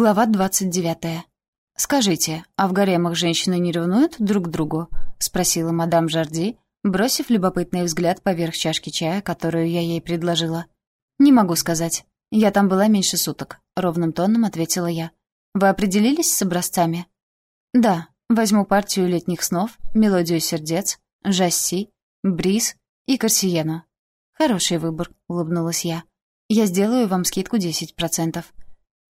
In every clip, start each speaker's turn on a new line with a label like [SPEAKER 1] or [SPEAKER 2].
[SPEAKER 1] Глава 29. «Скажите, а в гаремах женщины не ревнуют друг к другу?» — спросила мадам Жарди, бросив любопытный взгляд поверх чашки чая, которую я ей предложила. «Не могу сказать. Я там была меньше суток», — ровным тоном ответила я. «Вы определились с образцами?» «Да. Возьму партию летних снов, мелодию сердец, жасси, бриз и корсиену». «Хороший выбор», — улыбнулась я. «Я сделаю вам скидку 10%.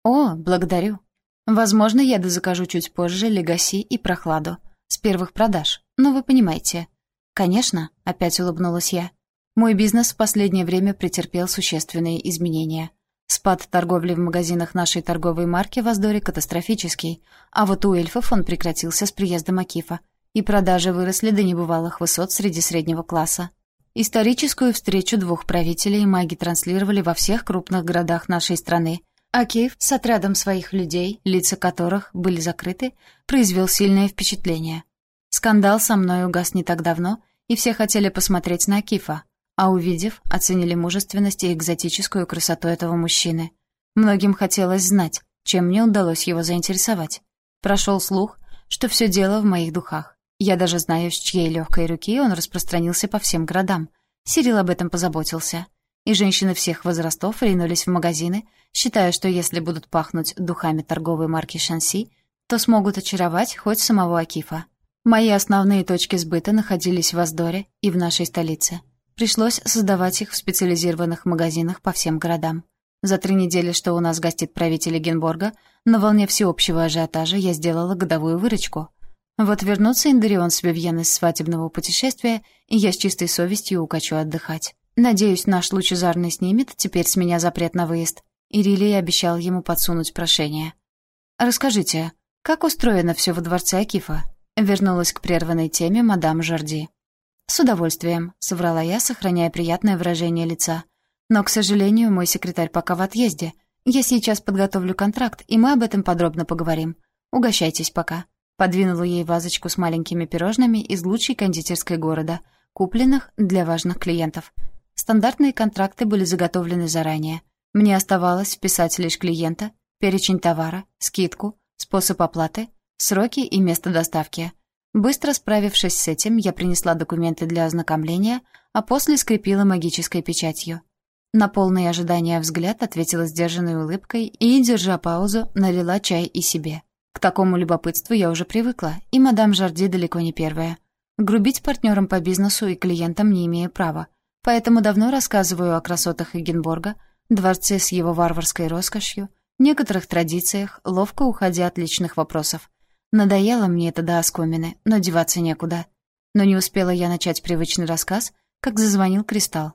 [SPEAKER 1] «О, благодарю. Возможно, я дозакажу чуть позже легаси и прохладу. С первых продаж. Но вы понимаете». «Конечно», — опять улыбнулась я. «Мой бизнес в последнее время претерпел существенные изменения. Спад торговли в магазинах нашей торговой марки в Аздоре катастрофический, а вот у эльфов он прекратился с приездом Акифа, и продажи выросли до небывалых высот среди среднего класса. Историческую встречу двух правителей маги транслировали во всех крупных городах нашей страны, Акиев с отрядом своих людей, лица которых были закрыты, произвел сильное впечатление. Скандал со мной угас не так давно, и все хотели посмотреть на Акифа, а увидев, оценили мужественность и экзотическую красоту этого мужчины. Многим хотелось знать, чем мне удалось его заинтересовать. Прошел слух, что все дело в моих духах. Я даже знаю, с чьей легкой руки он распространился по всем городам. Сирил об этом позаботился — и женщины всех возрастов ринулись в магазины, считая, что если будут пахнуть духами торговой марки «Шанси», то смогут очаровать хоть самого Акифа. Мои основные точки сбыта находились в Аздоре и в нашей столице. Пришлось создавать их в специализированных магазинах по всем городам. За три недели, что у нас гостит правитель Генборга, на волне всеобщего ажиотажа я сделала годовую выручку. Вот вернуться Индерион с Вивьен из свадебного путешествия, и я с чистой совестью укачу отдыхать. Надеюсь, наш лучезарный снимет теперь с меня запрет на выезд. Ирилий обещал ему подсунуть прошение. «Расскажите, как устроено все во дворце Акифа?» Вернулась к прерванной теме мадам Жарди. «С удовольствием», — соврала я, сохраняя приятное выражение лица. «Но, к сожалению, мой секретарь пока в отъезде. Я сейчас подготовлю контракт, и мы об этом подробно поговорим. Угощайтесь пока». Подвинула ей вазочку с маленькими пирожными из лучшей кондитерской города, купленных для важных клиентов — Стандартные контракты были заготовлены заранее. Мне оставалось вписать лишь клиента, перечень товара, скидку, способ оплаты, сроки и место доставки. Быстро справившись с этим, я принесла документы для ознакомления, а после скрепила магической печатью. На полное ожидание взгляд ответила сдержанной улыбкой и, держа паузу, налила чай и себе. К такому любопытству я уже привыкла, и мадам Жарди далеко не первая. Грубить партнерам по бизнесу и клиентам не имею права — Поэтому давно рассказываю о красотах Эгенборга, дворце с его варварской роскошью, некоторых традициях, ловко уходя от личных вопросов. Надоело мне это до оскомины, но деваться некуда. Но не успела я начать привычный рассказ, как зазвонил Кристалл.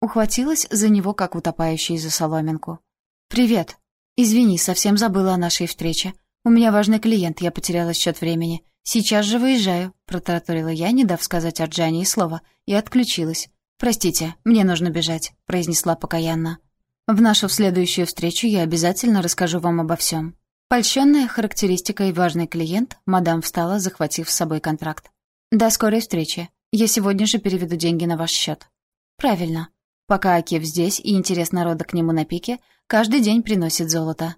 [SPEAKER 1] Ухватилась за него, как утопающий за соломинку. «Привет. Извини, совсем забыла о нашей встрече. У меня важный клиент, я потеряла счет времени. Сейчас же выезжаю», — протараторила я, не дав сказать Арджане и слова, и отключилась. «Простите, мне нужно бежать», — произнесла покаянно. «В нашу следующую встречу я обязательно расскажу вам обо всем». Польщенная характеристикой важный клиент, мадам встала, захватив с собой контракт. «До скорой встречи. Я сегодня же переведу деньги на ваш счет». «Правильно. Пока Акив здесь и интерес народа к нему на пике, каждый день приносит золото».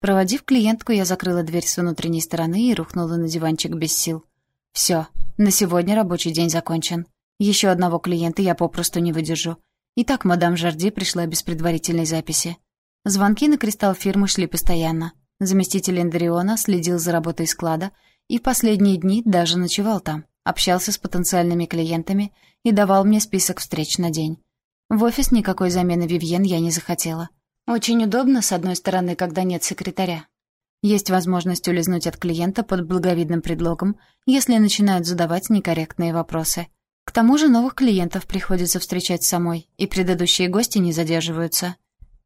[SPEAKER 1] Проводив клиентку, я закрыла дверь с внутренней стороны и рухнула на диванчик без сил. «Все, на сегодня рабочий день закончен. Еще одного клиента я попросту не выдержу. Итак, мадам Жарди пришла без предварительной записи. Звонки на кристалл фирмы шли постоянно. Заместитель Эндриона следил за работой склада и последние дни даже ночевал там, общался с потенциальными клиентами и давал мне список встреч на день. В офис никакой замены Вивьен я не захотела. Очень удобно, с одной стороны, когда нет секретаря. Есть возможность улизнуть от клиента под благовидным предлогом, если начинают задавать некорректные вопросы. К тому же новых клиентов приходится встречать самой, и предыдущие гости не задерживаются.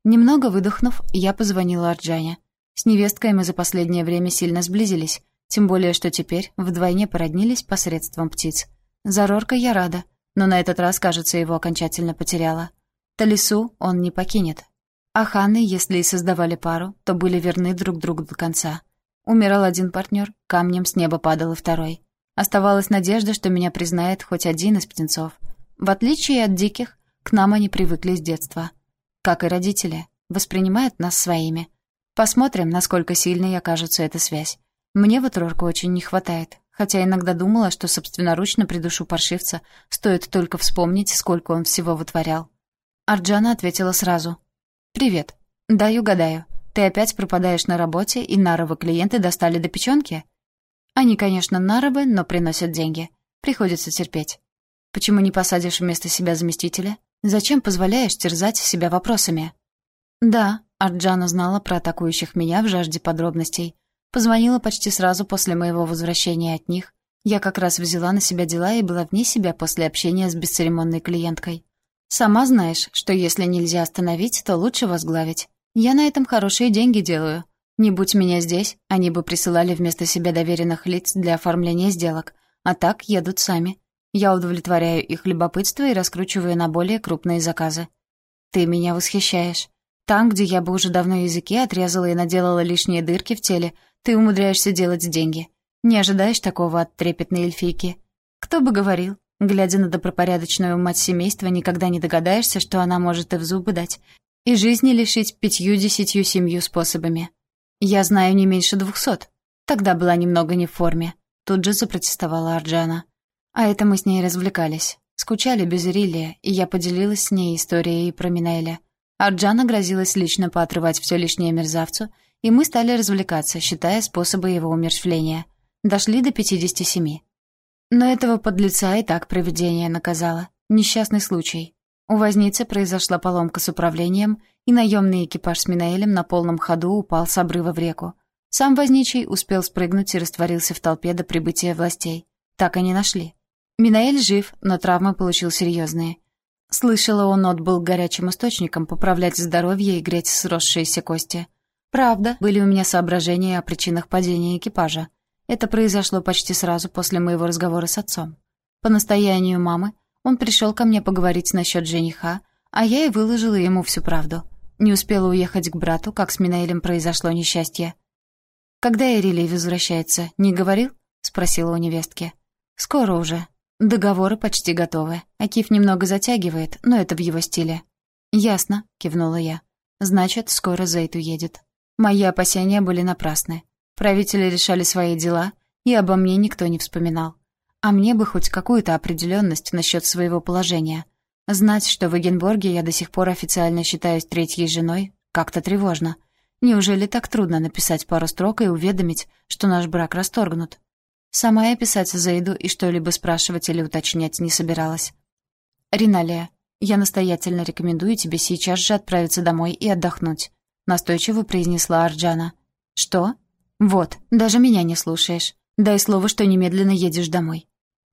[SPEAKER 1] Немного выдохнув, я позвонила Арджане. С невесткой мы за последнее время сильно сблизились, тем более, что теперь вдвойне породнились посредством птиц. За Рорка я рада, но на этот раз, кажется, его окончательно потеряла. Талису он не покинет. А Ханны, если и создавали пару, то были верны друг другу до конца. Умирал один партнер, камнем с неба падал и второй. Оставалась надежда, что меня признает хоть один из птенцов. В отличие от диких, к нам они привыкли с детства. Как и родители, воспринимают нас своими. Посмотрим, насколько сильной окажется эта связь. Мне вот Рорку очень не хватает, хотя иногда думала, что собственноручно придушу паршивца, стоит только вспомнить, сколько он всего вытворял. Арджана ответила сразу. «Привет. Дай угадаю. Ты опять пропадаешь на работе, и наровы клиенты достали до печенки?» «Они, конечно, наровы, но приносят деньги. Приходится терпеть. Почему не посадишь вместо себя заместителя? Зачем позволяешь терзать себя вопросами?» «Да», Арджана знала про атакующих меня в жажде подробностей. Позвонила почти сразу после моего возвращения от них. Я как раз взяла на себя дела и была вне себя после общения с бесцеремонной клиенткой. Сама знаешь, что если нельзя остановить, то лучше возглавить. Я на этом хорошие деньги делаю. Не будь меня здесь, они бы присылали вместо себя доверенных лиц для оформления сделок, а так едут сами. Я удовлетворяю их любопытство и раскручиваю на более крупные заказы. Ты меня восхищаешь. Там, где я бы уже давно языки отрезала и наделала лишние дырки в теле, ты умудряешься делать деньги. Не ожидаешь такого от трепетной эльфийки? Кто бы говорил? Глядя на добропорядочную мать семейства, никогда не догадаешься, что она может и в зубы дать. И жизни лишить пятью-десятью семью способами. Я знаю не меньше двухсот. Тогда была немного не в форме. Тут же запротестовала Арджана. А это мы с ней развлекались. Скучали без Ирилия, и я поделилась с ней историей про Минеля. Арджана грозилась лично поотрывать все лишнее мерзавцу, и мы стали развлекаться, считая способы его умерщвления. Дошли до 57. Но этого подлеца и так проведение наказало. Несчастный случай. У возницы произошла поломка с управлением, и наемный экипаж с Минаэлем на полном ходу упал с обрыва в реку. Сам возничий успел спрыгнуть и растворился в толпе до прибытия властей. Так и не нашли. Минаэль жив, но травмы получил серьезные. Слышала, он отбыл горячим источником поправлять здоровье и греть сросшиеся кости. Правда, были у меня соображения о причинах падения экипажа. Это произошло почти сразу после моего разговора с отцом. По настоянию мамы он пришел ко мне поговорить насчет жениха, а я и выложила ему всю правду. Не успела уехать к брату, как с Минаэлем произошло несчастье. «Когда Эрилий возвращается, не говорил?» — спросила у невестки. «Скоро уже», Договоры почти готовы. Акиф немного затягивает, но это в его стиле. «Ясно», — кивнула я. «Значит, скоро Зейд уедет». Мои опасения были напрасны. Правители решали свои дела, и обо мне никто не вспоминал. А мне бы хоть какую-то определенность насчет своего положения. Знать, что в Эгенборге я до сих пор официально считаюсь третьей женой, как-то тревожно. Неужели так трудно написать пару строк и уведомить, что наш брак расторгнут? Сама я писать Зейду и что-либо спрашивать или уточнять не собиралась. «Риналия, я настоятельно рекомендую тебе сейчас же отправиться домой и отдохнуть», настойчиво произнесла Арджана. «Что? Вот, даже меня не слушаешь. Дай слово, что немедленно едешь домой».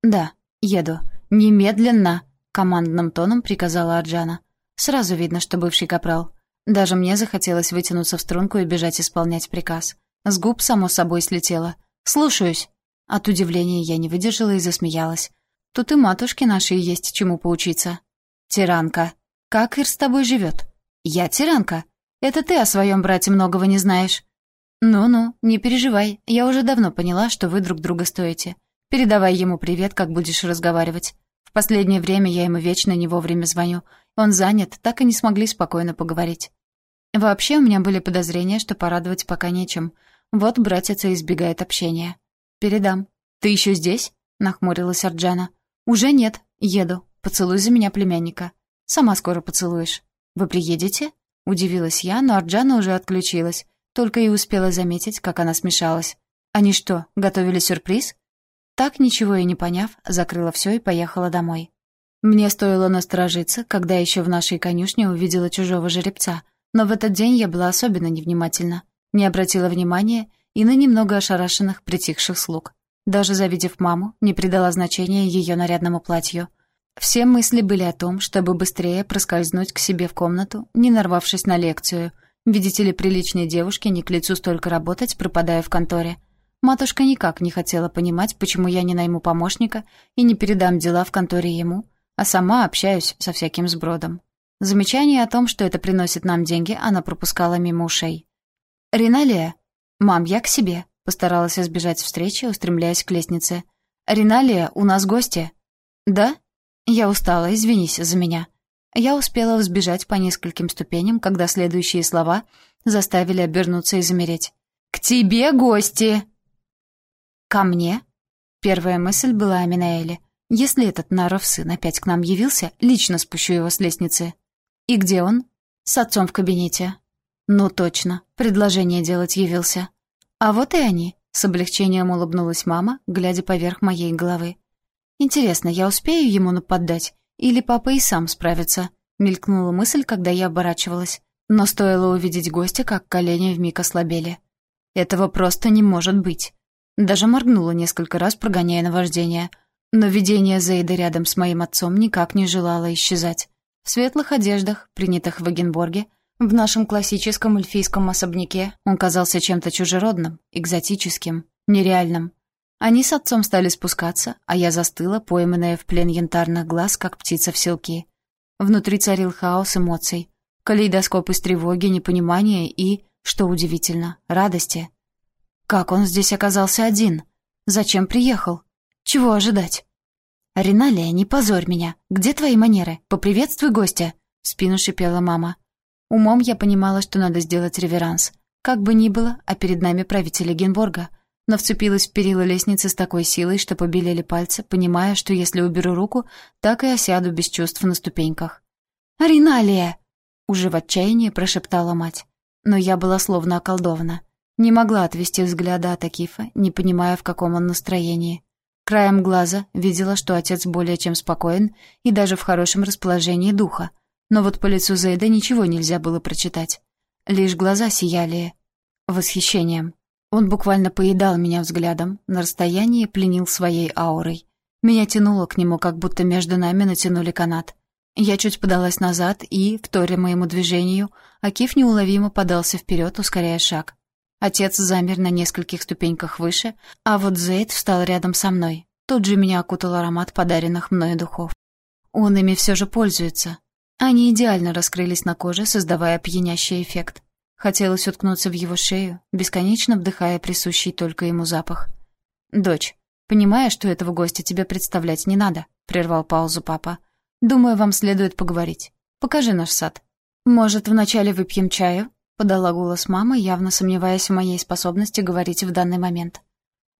[SPEAKER 1] «Да, еду. Немедленно!» командным тоном приказала Арджана. Сразу видно, что бывший капрал. Даже мне захотелось вытянуться в струнку и бежать исполнять приказ. С губ, само собой, слетело. «Слушаюсь!» От удивления я не выдержала и засмеялась. Тут и матушке нашей есть чему поучиться. «Тиранка, как Ир с тобой живет?» «Я тиранка. Это ты о своем брате многого не знаешь». «Ну-ну, не переживай, я уже давно поняла, что вы друг друга стоите. Передавай ему привет, как будешь разговаривать. В последнее время я ему вечно не вовремя звоню. Он занят, так и не смогли спокойно поговорить». Вообще у меня были подозрения, что порадовать пока нечем. Вот братец и избегает общения. «Передам». «Ты еще здесь?» — нахмурилась Арджана. «Уже нет. Еду. Поцелуй за меня племянника. Сама скоро поцелуешь. Вы приедете?» Удивилась я, но Арджана уже отключилась. Только и успела заметить, как она смешалась. «Они что, готовили сюрприз?» Так, ничего и не поняв, закрыла все и поехала домой. Мне стоило насторожиться, когда еще в нашей конюшне увидела чужого жеребца, но в этот день я была особенно невнимательна. Не обратила внимания и на немного ошарашенных, притихших слуг. Даже завидев маму, не придала значения ее нарядному платью. Все мысли были о том, чтобы быстрее проскользнуть к себе в комнату, не нарвавшись на лекцию. Видите ли, приличной девушке не к лицу столько работать, пропадая в конторе. Матушка никак не хотела понимать, почему я не найму помощника и не передам дела в конторе ему, а сама общаюсь со всяким сбродом. Замечание о том, что это приносит нам деньги, она пропускала мимо ушей. «Риналия», «Мам, я к себе», — постаралась избежать встречи, устремляясь к лестнице. «Риналия, у нас гости». «Да?» «Я устала, извинись за меня». Я успела взбежать по нескольким ступеням, когда следующие слова заставили обернуться и замереть. «К тебе гости!» «Ко мне?» Первая мысль была о Минаэле. «Если этот Наров сын опять к нам явился, лично спущу его с лестницы». «И где он?» «С отцом в кабинете». «Ну точно, предложение делать явился». «А вот и они», — с облегчением улыбнулась мама, глядя поверх моей головы. «Интересно, я успею ему нападать? Или папа и сам справится?» — мелькнула мысль, когда я оборачивалась. Но стоило увидеть гостя, как колени вмиг ослабели. Этого просто не может быть. Даже моргнула несколько раз, прогоняя наваждение. Но видение Зейда рядом с моим отцом никак не желало исчезать. В светлых одеждах, принятых в Эгенборге, в нашем классическом эльфийском особняке он казался чем-то чужеродным, экзотическим, нереальным. Они с отцом стали спускаться, а я застыла, пойманная в плен янтарных глаз, как птица в селки. Внутри царил хаос эмоций, калейдоскоп из тревоги, непонимания и, что удивительно, радости. Как он здесь оказался один? Зачем приехал? Чего ожидать? «Риналия, не позорь меня. Где твои манеры? Поприветствуй гостя!» В спину шипела мама. Умом я понимала, что надо сделать реверанс. Как бы ни было, а перед нами правитель Генборга. Но вцепилась в перила лестницы с такой силой, что побелели пальцы, понимая, что если уберу руку, так и осяду без чувств на ступеньках. «Риналия!» Уже в отчаянии прошептала мать. Но я была словно околдована. Не могла отвести взгляда от Акифа, не понимая, в каком он настроении. Краем глаза видела, что отец более чем спокоен и даже в хорошем расположении духа. Но вот по лицу Зейда ничего нельзя было прочитать. Лишь глаза сияли восхищением. Он буквально поедал меня взглядом, на расстоянии пленил своей аурой. Меня тянуло к нему, как будто между нами натянули канат. Я чуть подалась назад и, вторя моему движению, Акиф неуловимо подался вперед, ускоряя шаг. Отец замер на нескольких ступеньках выше, а вот Зейд встал рядом со мной. Тут же меня окутал аромат подаренных мною духов. Он ими все же пользуется. Они идеально раскрылись на коже, создавая пьянящий эффект. Хотелось уткнуться в его шею, бесконечно вдыхая присущий только ему запах. «Дочь, понимая, что этого гостя тебе представлять не надо», — прервал паузу папа. «Думаю, вам следует поговорить. Покажи наш сад. Может, вначале выпьем чаю?» Подала голос мама, явно сомневаясь в моей способности говорить в данный момент.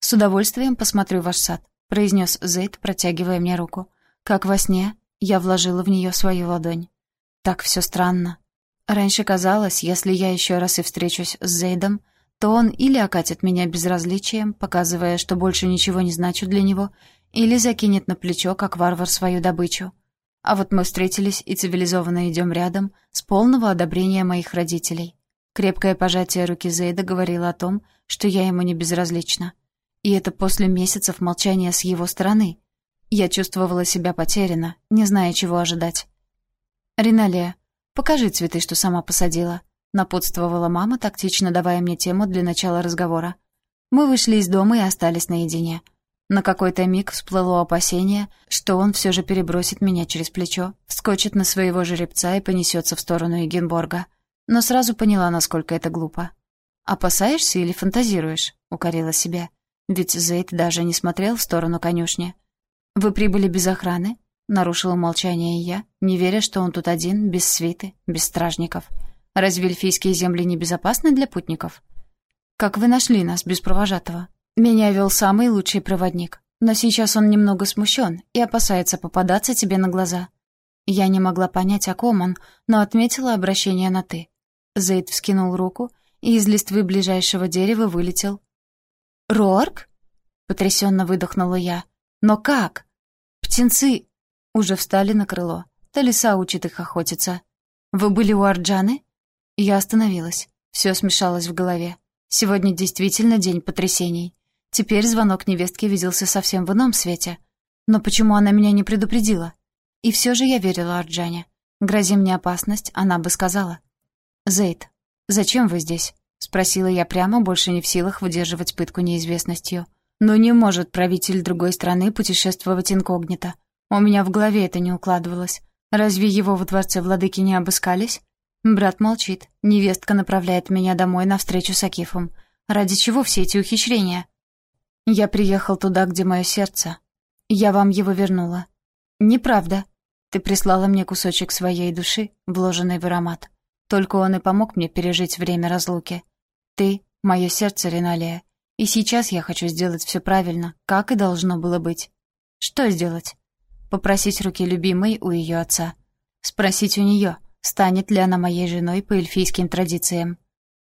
[SPEAKER 1] «С удовольствием посмотрю ваш сад», — произнес Зейд, протягивая мне руку. Как во сне, я вложила в нее свою ладонь. Так все странно. Раньше казалось, если я еще раз и встречусь с Зейдом, то он или окатит меня безразличием, показывая, что больше ничего не значу для него, или закинет на плечо, как варвар, свою добычу. А вот мы встретились и цивилизованно идем рядом, с полного одобрения моих родителей. Крепкое пожатие руки Зейда говорило о том, что я ему не безразлична. И это после месяцев молчания с его стороны. Я чувствовала себя потеряна, не зная, чего ожидать. «Риналия, покажи цветы, что сама посадила», — напутствовала мама, тактично давая мне тему для начала разговора. Мы вышли из дома и остались наедине. На какой-то миг всплыло опасение, что он все же перебросит меня через плечо, вскочит на своего жеребца и понесется в сторону Егенборга но сразу поняла, насколько это глупо. «Опасаешься или фантазируешь?» — укорила себя. Ведь Зейд даже не смотрел в сторону конюшни. «Вы прибыли без охраны?» — нарушила молчание я, не веря, что он тут один, без свиты, без стражников. «Разве эльфийские земли небезопасны для путников?» «Как вы нашли нас без провожатого?» «Меня вел самый лучший проводник, но сейчас он немного смущен и опасается попадаться тебе на глаза». Я не могла понять, о ком он, но отметила обращение на «ты». Зейд вскинул руку, и из листвы ближайшего дерева вылетел. «Рорк?» — потрясенно выдохнула я. «Но как?» «Птенцы!» Уже встали на крыло. Талиса учит их охотиться. «Вы были у Арджаны?» Я остановилась. Все смешалось в голове. Сегодня действительно день потрясений. Теперь звонок невестки виделся совсем в ином свете. Но почему она меня не предупредила? И все же я верила Арджане. Грози мне опасность, она бы сказала. «Зейд, зачем вы здесь?» — спросила я прямо, больше не в силах выдерживать пытку неизвестностью. «Но не может правитель другой страны путешествовать инкогнито. У меня в голове это не укладывалось. Разве его во дворце владыки не обыскались?» Брат молчит. Невестка направляет меня домой на встречу с Акифом. Ради чего все эти ухищрения? Я приехал туда, где мое сердце. Я вам его вернула. Неправда. Ты прислала мне кусочек своей души, вложенный в аромат. Только он и помог мне пережить время разлуки. Ты — мое сердце, Риналия. И сейчас я хочу сделать все правильно, как и должно было быть. Что сделать? Попросить руки любимой у ее отца. Спросить у нее, станет ли она моей женой по эльфийским традициям.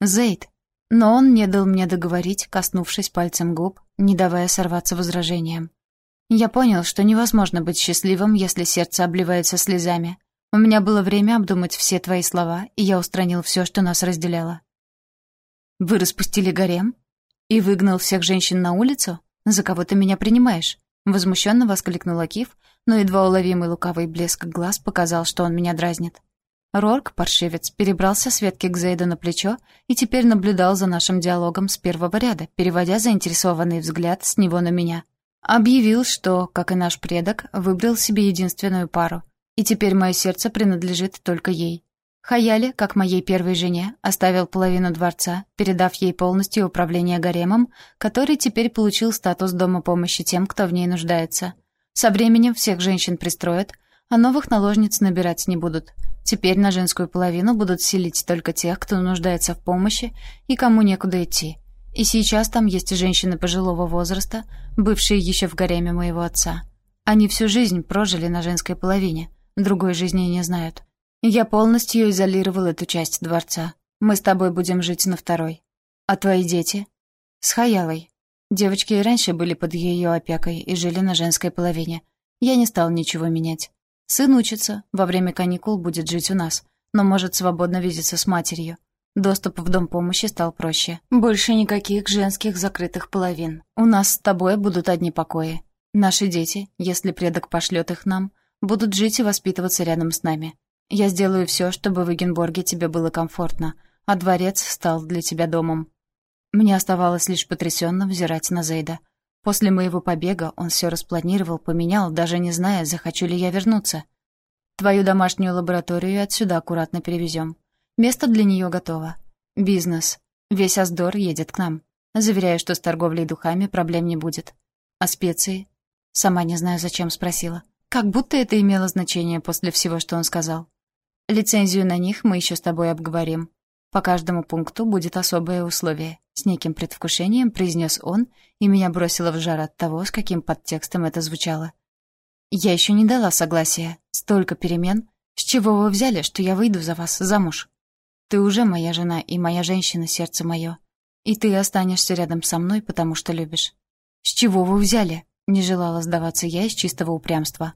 [SPEAKER 1] Зейд. Но он не дал мне договорить, коснувшись пальцем губ, не давая сорваться возражением. Я понял, что невозможно быть счастливым, если сердце обливается слезами. У меня было время обдумать все твои слова, и я устранил все, что нас разделяло. «Вы распустили гарем? И выгнал всех женщин на улицу? За кого ты меня принимаешь?» Возмущенно воскликнул Акиф, но едва уловимый лукавый блеск глаз показал, что он меня дразнит. Рорк, паршивец, перебрался с ветки к Зейду на плечо и теперь наблюдал за нашим диалогом с первого ряда, переводя заинтересованный взгляд с него на меня. Объявил, что, как и наш предок, выбрал себе единственную пару, и теперь мое сердце принадлежит только ей. Хаяли, как моей первой жене, оставил половину дворца, передав ей полностью управление гаремом, который теперь получил статус дома помощи тем, кто в ней нуждается. Со временем всех женщин пристроят, а новых наложниц набирать не будут. Теперь на женскую половину будут селить только тех, кто нуждается в помощи и кому некуда идти. И сейчас там есть женщины пожилого возраста, бывшие еще в гареме моего отца. Они всю жизнь прожили на женской половине, другой жизни не знают. Я полностью изолировал эту часть дворца. Мы с тобой будем жить на второй. А твои дети? С Хаялой. Девочки и раньше были под ее опекой и жили на женской половине. Я не стал ничего менять. Сын учится, во время каникул будет жить у нас, но может свободно видеться с матерью. Доступ в дом помощи стал проще. Больше никаких женских закрытых половин. У нас с тобой будут одни покои. Наши дети, если предок пошлет их нам, будут жить и воспитываться рядом с нами. Я сделаю все, чтобы в Эгенборге тебе было комфортно, а дворец стал для тебя домом. Мне оставалось лишь потрясенно взирать на Зейда. После моего побега он все распланировал, поменял, даже не зная, захочу ли я вернуться. Твою домашнюю лабораторию отсюда аккуратно перевезем. Место для нее готово. Бизнес. Весь Аздор едет к нам. Заверяю, что с торговлей духами проблем не будет. А специи? Сама не знаю, зачем спросила. Как будто это имело значение после всего, что он сказал. Лицензию на них мы еще с тобой обговорим. По каждому пункту будет особое условие. С неким предвкушением произнес он, и меня бросило в жар от того, с каким подтекстом это звучало. Я еще не дала согласия. Столько перемен. С чего вы взяли, что я выйду за вас замуж? Ты уже моя жена и моя женщина, сердце мое. И ты останешься рядом со мной, потому что любишь. С чего вы взяли? Не желала сдаваться я из чистого упрямства.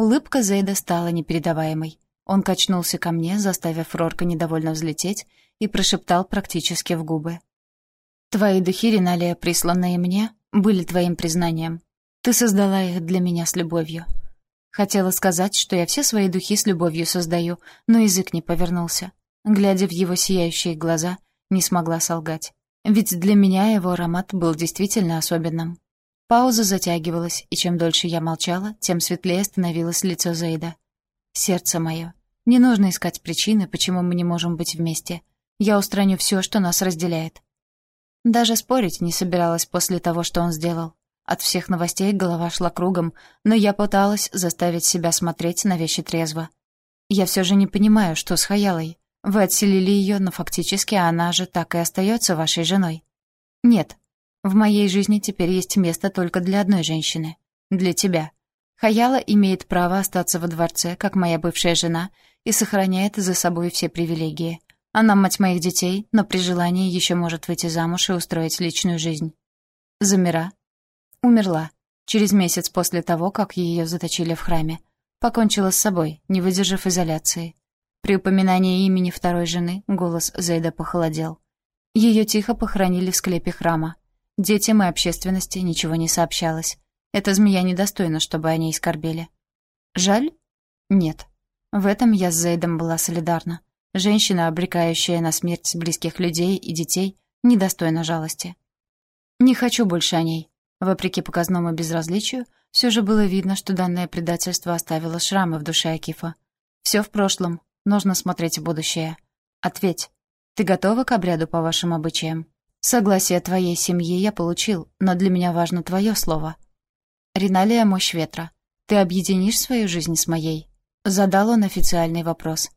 [SPEAKER 1] Улыбка Зейда стала непередаваемой. Он качнулся ко мне, заставив Рорка недовольно взлететь, и прошептал практически в губы. «Твои духи, Риналия, присланные мне, были твоим признанием. Ты создала их для меня с любовью. Хотела сказать, что я все свои духи с любовью создаю, но язык не повернулся. Глядя в его сияющие глаза, не смогла солгать. Ведь для меня его аромат был действительно особенным. Пауза затягивалась, и чем дольше я молчала, тем светлее становилось лицо Зейда. «Сердце мое, не нужно искать причины, почему мы не можем быть вместе. Я устраню все, что нас разделяет». Даже спорить не собиралась после того, что он сделал. От всех новостей голова шла кругом, но я пыталась заставить себя смотреть на вещи трезво. Я все же не понимаю, что с Хаялой. Вы отселили ее, но фактически она же так и остается вашей женой. Нет. В моей жизни теперь есть место только для одной женщины. Для тебя. Хаяла имеет право остаться во дворце, как моя бывшая жена, и сохраняет за собой все привилегии. Она мать моих детей, но при желании еще может выйти замуж и устроить личную жизнь. Замира. Умерла. Через месяц после того, как ее заточили в храме. Покончила с собой, не выдержав изоляции. При упоминании имени второй жены голос Зейда похолодел. Ее тихо похоронили в склепе храма. Детям и общественности ничего не сообщалось. Эта змея недостойна, чтобы о ней скорбели. Жаль? Нет. В этом я с Зейдом была солидарна. Женщина, обрекающая на смерть близких людей и детей, недостойна жалости. Не хочу больше о ней. Вопреки показному безразличию, все же было видно, что данное предательство оставило шрамы в душе Акифа. Все в прошлом, Нужно смотреть в будущее. Ответь. Ты готова к обряду по вашим обычаям? Согласие твоей семьи я получил, но для меня важно твое слово. Риналия — мощь ветра. Ты объединишь свою жизнь с моей? Задал он официальный вопрос.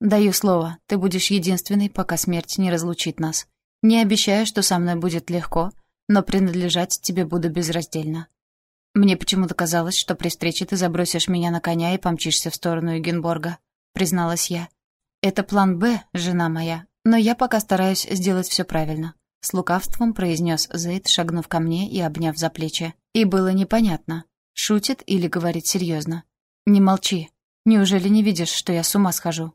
[SPEAKER 1] «Даю слово, ты будешь единственной, пока смерть не разлучит нас. Не обещаю, что со мной будет легко, но принадлежать тебе буду безраздельно. Мне почему-то казалось, что при встрече ты забросишь меня на коня и помчишься в сторону Эгенборга», — призналась я. «Это план «Б», жена моя, но я пока стараюсь сделать все правильно. С лукавством произнес Зейд, шагнув ко мне и обняв за плечи. И было непонятно, шутит или говорит серьезно. «Не молчи. Неужели не видишь, что я с ума схожу?»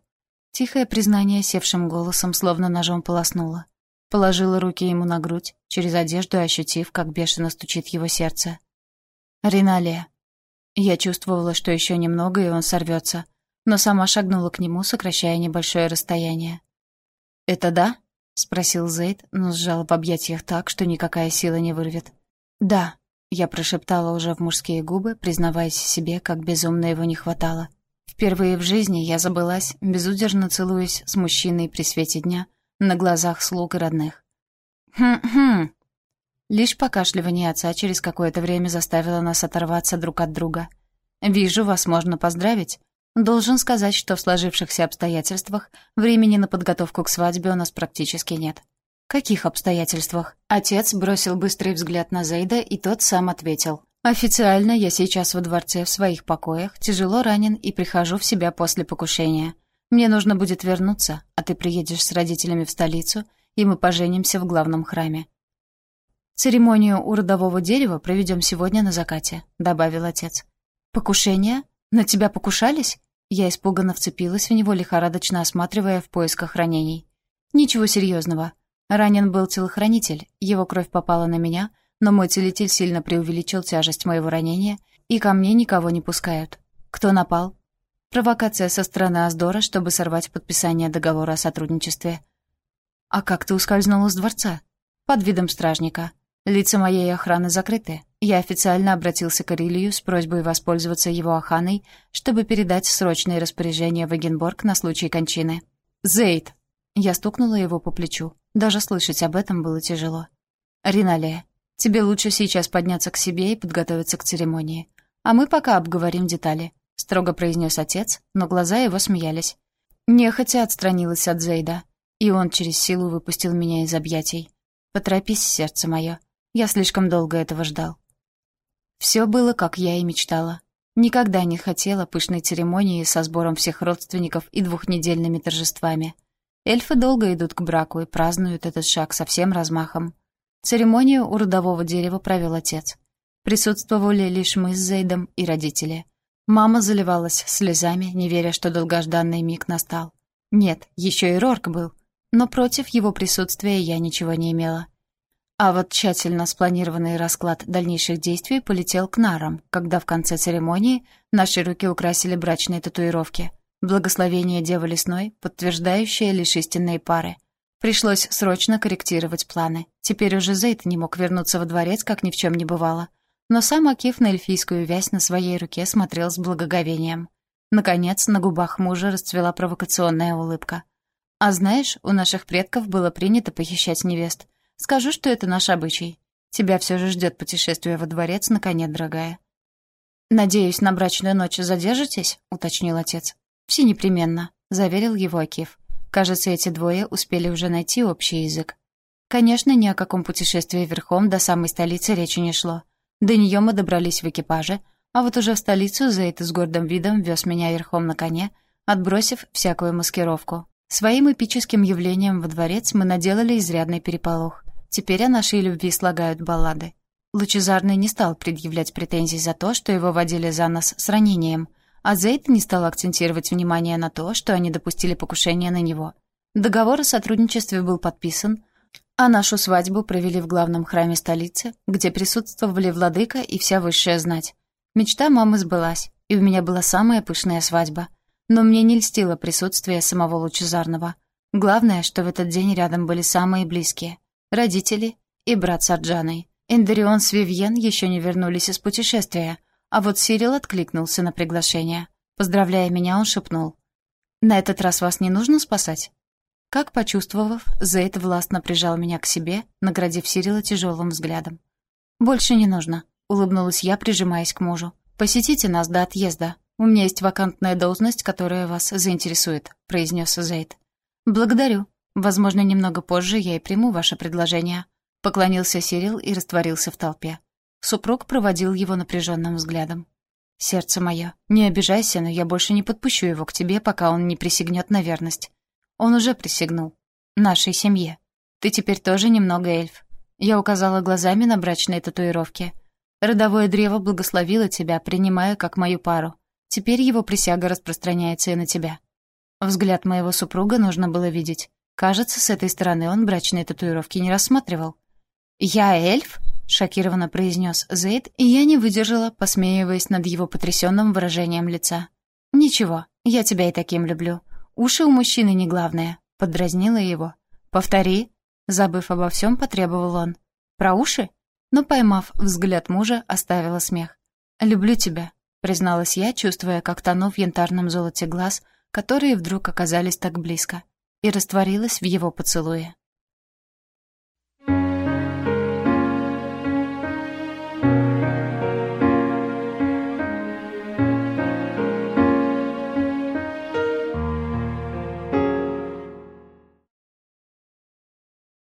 [SPEAKER 1] Тихое признание севшим голосом словно ножом полоснуло. Положила руки ему на грудь, через одежду ощутив, как бешено стучит его сердце. «Риналия». Я чувствовала, что еще немного, и он сорвется, но сама шагнула к нему, сокращая небольшое расстояние. «Это да?» — спросил Зейд, но сжал в объятиях так, что никакая сила не вырвет. «Да», — я прошептала уже в мужские губы, признаваясь себе, как безумно его не хватало. Впервые в жизни я забылась, безудержно целуясь с мужчиной при свете дня, на глазах слуг и родных. «Хм-хм». Лишь покашливание отца через какое-то время заставило нас оторваться друг от друга. «Вижу, вас можно поздравить. Должен сказать, что в сложившихся обстоятельствах времени на подготовку к свадьбе у нас практически нет. Каких обстоятельствах? Отец бросил быстрый взгляд на Зейда, и тот сам ответил. Официально я сейчас во дворце в своих покоях, тяжело ранен и прихожу в себя после покушения. Мне нужно будет вернуться, а ты приедешь с родителями в столицу, и мы поженимся в главном храме. Церемонию у родового дерева проведем сегодня на закате, добавил отец. Покушение? На тебя покушались? Я испуганно вцепилась в него, лихорадочно осматривая в поисках ранений. Ничего серьезного. Ранен был телохранитель, его кровь попала на меня, но мой целитель сильно преувеличил тяжесть моего ранения, и ко мне никого не пускают. Кто напал? Провокация со стороны Аздора, чтобы сорвать подписание договора о сотрудничестве. А как ты ускользнула с дворца? Под видом стражника. Лица моей охраны закрыты. Я официально обратился к Арилию с просьбой воспользоваться его охраной, чтобы передать срочные распоряжения в Эгенборг на случай кончины. «Зейд!» Я стукнула его по плечу. Даже слышать об этом было тяжело. «Риналия, тебе лучше сейчас подняться к себе и подготовиться к церемонии. А мы пока обговорим детали», — строго произнес отец, но глаза его смеялись. Нехотя отстранилась от Зейда, и он через силу выпустил меня из объятий. «Поторопись, сердце мое. Я слишком долго этого ждал. Все было, как я и мечтала. Никогда не хотела пышной церемонии со сбором всех родственников и двухнедельными торжествами. Эльфы долго идут к браку и празднуют этот шаг со всем размахом. Церемонию у родового дерева провел отец. Присутствовали лишь мы с Зейдом и родители. Мама заливалась слезами, не веря, что долгожданный миг настал. Нет, еще и Рорк был, но против его присутствия я ничего не имела. А вот тщательно спланированный расклад дальнейших действий полетел к нарам, когда в конце церемонии наши руки украсили брачные татуировки. Благословение Девы Лесной, подтверждающее лишь истинные пары. Пришлось срочно корректировать планы. Теперь уже Зейд не мог вернуться во дворец, как ни в чем не бывало. Но сам Акиф на эльфийскую вязь на своей руке смотрел с благоговением. Наконец, на губах мужа расцвела провокационная улыбка. «А знаешь, у наших предков было принято похищать невест. Скажу, что это наш обычай. Тебя все же ждет путешествие во дворец на коне, дорогая». «Надеюсь, на брачную ночь задержитесь?» — уточнил отец. «Все непременно», — заверил его Акиф. Кажется, эти двое успели уже найти общий язык. Конечно, ни о каком путешествии верхом до самой столицы речи не шло. До нее мы добрались в экипаже, а вот уже в столицу Зейд с гордым видом вез меня верхом на коне, отбросив всякую маскировку. Своим эпическим явлением во дворец мы наделали изрядный переполох. Теперь о нашей любви слагают баллады. Лучезарный не стал предъявлять претензий за то, что его водили за нос с ранением, а Зейд не стал акцентировать внимание на то, что они допустили покушение на него. Договор о сотрудничестве был подписан, а нашу свадьбу провели в главном храме столицы, где присутствовали владыка и вся высшая знать. Мечта мамы сбылась, и у меня была самая пышная свадьба — но мне не льстило присутствие самого Лучезарного. Главное, что в этот день рядом были самые близкие — родители и брат с Арджаной. Эндерион с Вивьен еще не вернулись из путешествия, а вот Сирил откликнулся на приглашение. Поздравляя меня, он шепнул. «На этот раз вас не нужно спасать?» Как почувствовав, Зейд властно прижал меня к себе, наградив Сирила тяжелым взглядом. «Больше не нужно», — улыбнулась я, прижимаясь к мужу. «Посетите нас до отъезда. У меня есть вакантная должность, которая вас заинтересует», — произнес Зейд. «Благодарю. Возможно, немного позже я и приму ваше предложение». Поклонился Сирил и растворился в толпе. Супруг проводил его напряженным взглядом. «Сердце мое, не обижайся, но я больше не подпущу его к тебе, пока он не присягнет на верность. Он уже присягнул. Нашей семье. Ты теперь тоже немного эльф». Я указала глазами на брачные татуировки. «Родовое древо благословило тебя, принимая как мою пару. Теперь его присяга распространяется и на тебя». Взгляд моего супруга нужно было видеть. Кажется, с этой стороны он брачные татуировки не рассматривал. «Я эльф?» — шокированно произнес Зейд, и я не выдержала, посмеиваясь над его потрясенным выражением лица. «Ничего, я тебя и таким люблю. Уши у мужчины не главное», — поддразнила его. «Повтори», — забыв обо всем, потребовал он. «Про уши?» Но, поймав взгляд мужа, оставила смех. «Люблю тебя», — призналась я, чувствуя, как тону в янтарном золоте глаз, которые вдруг оказались так близко, и растворилась в его поцелуе.